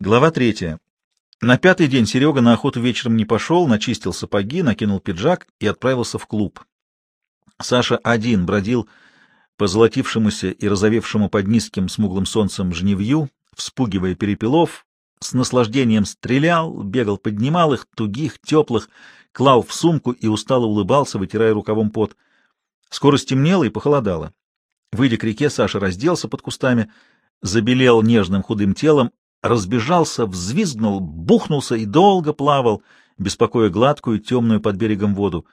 Глава третья. На пятый день Серега на охоту вечером не пошел, начистил сапоги, накинул пиджак и отправился в клуб. Саша один бродил по золотившемуся и розовевшему под низким смуглым солнцем жневью, вспугивая перепелов, с наслаждением стрелял, бегал, поднимал их, тугих, теплых, клал в сумку и устало улыбался, вытирая рукавом пот. Скоро стемнело и похолодало. Выйдя к реке, Саша разделся под кустами, забелел нежным худым телом, разбежался, взвизгнул, бухнулся и долго плавал, беспокоя гладкую, темную под берегом воду.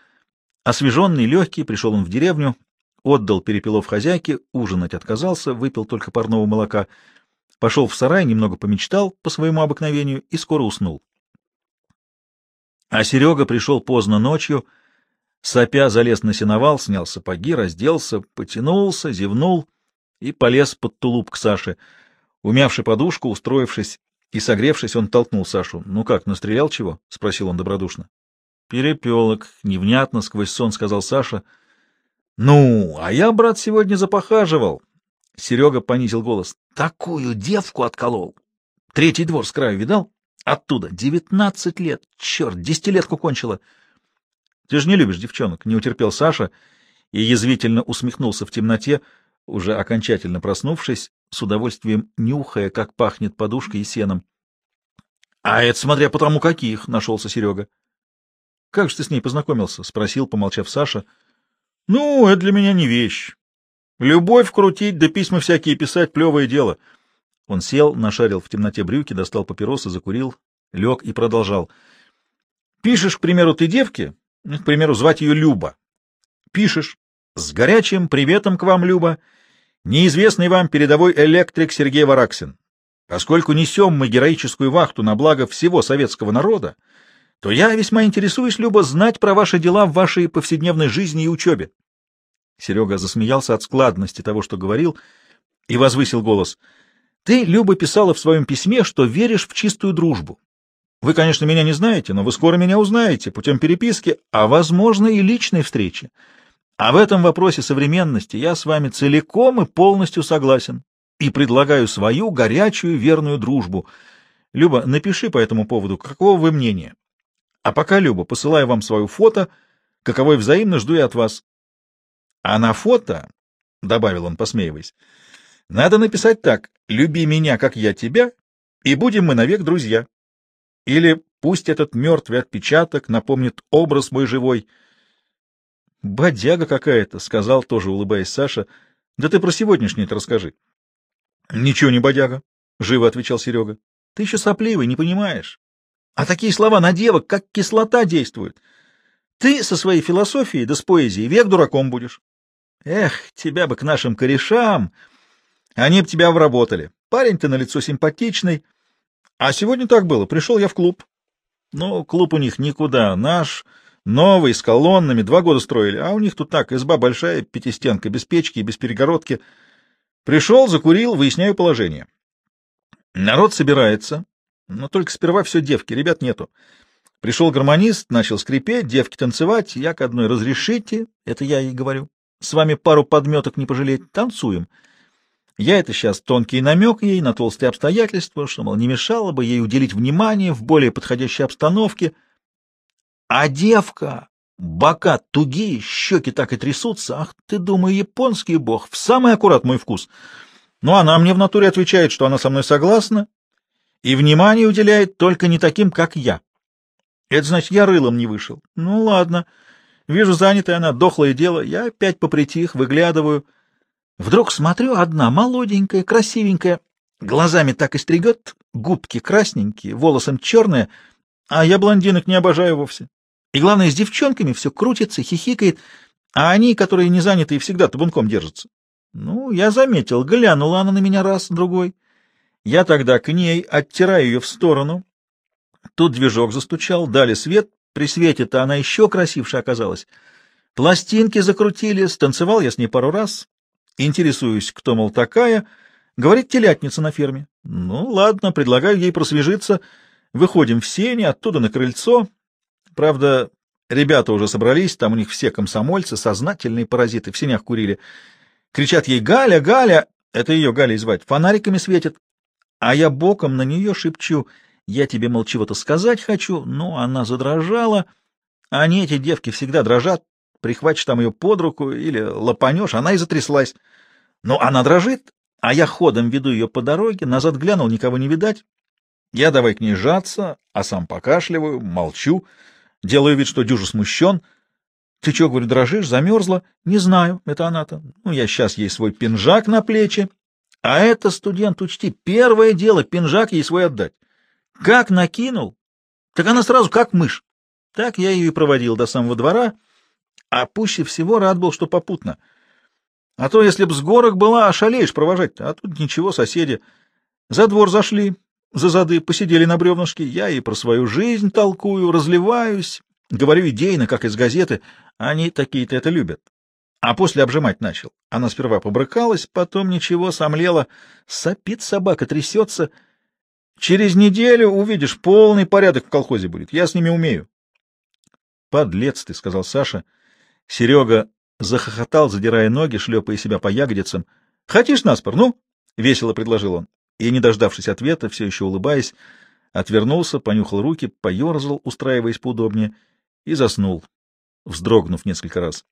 Освеженный, легкий, пришел он в деревню, отдал перепелов хозяйке, ужинать отказался, выпил только парного молока, пошел в сарай, немного помечтал по своему обыкновению и скоро уснул. А Серега пришел поздно ночью, сопя залез на сеновал, снял сапоги, разделся, потянулся, зевнул и полез под тулуп к Саше — Умявши подушку, устроившись и согревшись, он толкнул Сашу. — Ну как, настрелял чего? — спросил он добродушно. — Перепелок, — невнятно сквозь сон сказал Саша. — Ну, а я, брат, сегодня запохаживал. Серега понизил голос. — Такую девку отколол. Третий двор с краю видал? Оттуда. Девятнадцать лет. Черт, десятилетку кончила. — Ты же не любишь девчонок, — не утерпел Саша и язвительно усмехнулся в темноте, уже окончательно проснувшись, с удовольствием нюхая, как пахнет подушкой и сеном. — А это смотря по тому, каких, — нашелся Серега. — Как же ты с ней познакомился? — спросил, помолчав Саша. — Ну, это для меня не вещь. Любовь крутить, да письма всякие писать — плевое дело. Он сел, нашарил в темноте брюки, достал папиросы, закурил, лег и продолжал. — Пишешь, к примеру, ты девке, к примеру, звать ее Люба. Пишешь. С горячим приветом к вам, Люба неизвестный вам передовой электрик Сергей Вараксин. Поскольку несем мы героическую вахту на благо всего советского народа, то я весьма интересуюсь, Люба, знать про ваши дела в вашей повседневной жизни и учебе. Серега засмеялся от складности того, что говорил, и возвысил голос. — Ты, Люба, писала в своем письме, что веришь в чистую дружбу. Вы, конечно, меня не знаете, но вы скоро меня узнаете путем переписки, а, возможно, и личной встречи. А в этом вопросе современности я с вами целиком и полностью согласен и предлагаю свою горячую верную дружбу. Люба, напиши по этому поводу, какого вы мнения. А пока, Люба, посылаю вам свое фото, каковой взаимно жду и от вас. А на фото, — добавил он, посмеиваясь, — надо написать так «Люби меня, как я тебя, и будем мы навек друзья». Или пусть этот мертвый отпечаток напомнит образ мой живой — Бодяга какая-то, — сказал, тоже улыбаясь Саша. — Да ты про сегодняшний-то расскажи. — Ничего не бодяга, — живо отвечал Серега. — Ты еще сопливый, не понимаешь. А такие слова на девок, как кислота, действуют. Ты со своей философией да с поэзией век дураком будешь. Эх, тебя бы к нашим корешам! Они бы тебя обработали. Парень ты на лицо симпатичный. А сегодня так было. Пришел я в клуб. Ну, клуб у них никуда. Наш Новый, с колоннами, два года строили, а у них тут так, изба большая, пятистенка, без печки и без перегородки. Пришел, закурил, выясняю положение. Народ собирается, но только сперва все девки, ребят нету. Пришел гармонист, начал скрипеть, девки танцевать, я к одной разрешите, это я ей говорю. С вами пару подметок не пожалеть, танцуем. Я это сейчас тонкий намек ей на толстые обстоятельства, что, мол, не мешало бы ей уделить внимание в более подходящей обстановке — а девка, бока тугие, щеки так и трясутся. Ах ты, думаю, японский бог, в самый аккурат мой вкус. Но она мне в натуре отвечает, что она со мной согласна и внимание уделяет только не таким, как я. Это значит, я рылом не вышел. Ну, ладно. Вижу, занятая она, дохлое дело. Я опять попритих, выглядываю. Вдруг смотрю, одна молоденькая, красивенькая, глазами так и стригет, губки красненькие, волосом черные, а я блондинок не обожаю вовсе. И главное, с девчонками все крутится, хихикает, а они, которые не заняты, и всегда табунком держатся. Ну, я заметил, глянула она на меня раз, другой. Я тогда к ней оттираю ее в сторону. Тут движок застучал, дали свет. При свете-то она еще красивше оказалась. Пластинки закрутили, станцевал я с ней пару раз. Интересуюсь, кто, мол, такая. Говорит, телятница на ферме. Ну, ладно, предлагаю ей просвежиться. Выходим в сени, оттуда на крыльцо. Правда, ребята уже собрались, там у них все комсомольцы, сознательные паразиты, в сенях курили. Кричат ей «Галя, Галя!» Это ее Галей звать. Фонариками светит. а я боком на нее шепчу. Я тебе, мол, чего-то сказать хочу. Ну, она задрожала. Они, эти девки, всегда дрожат. Прихватишь там ее под руку или лопанешь, она и затряслась. Ну, она дрожит, а я ходом веду ее по дороге, назад глянул, никого не видать. Я давай к ней жаться, а сам покашливаю, молчу, делаю вид, что дюжа смущен. Ты чего, говорю, дрожишь, замерзла? Не знаю, это она-то. Ну, я сейчас ей свой пинжак на плечи. А это, студент, учти, первое дело, пинжак ей свой отдать. Как накинул, так она сразу как мышь. Так я ее и проводил до самого двора, а пуще всего рад был, что попутно. А то, если б с горок была, ошалеешь провожать а тут ничего, соседи. За двор зашли, за зады посидели на бревнышке, я и про свою жизнь толкую, разливаюсь, говорю идейно, как из газеты, они такие-то это любят. А после обжимать начал. Она сперва побрыкалась, потом ничего, сомлела, сопит собака, трясется. Через неделю увидишь, полный порядок в колхозе будет, я с ними умею. — Подлец ты, — сказал Саша. Серега захохотал, задирая ноги, шлепая себя по ягодицам. — Хотишь наспор, ну? — весело предложил он и, не дождавшись ответа, все еще улыбаясь, отвернулся, понюхал руки, поерзал, устраиваясь поудобнее, и заснул, вздрогнув несколько раз.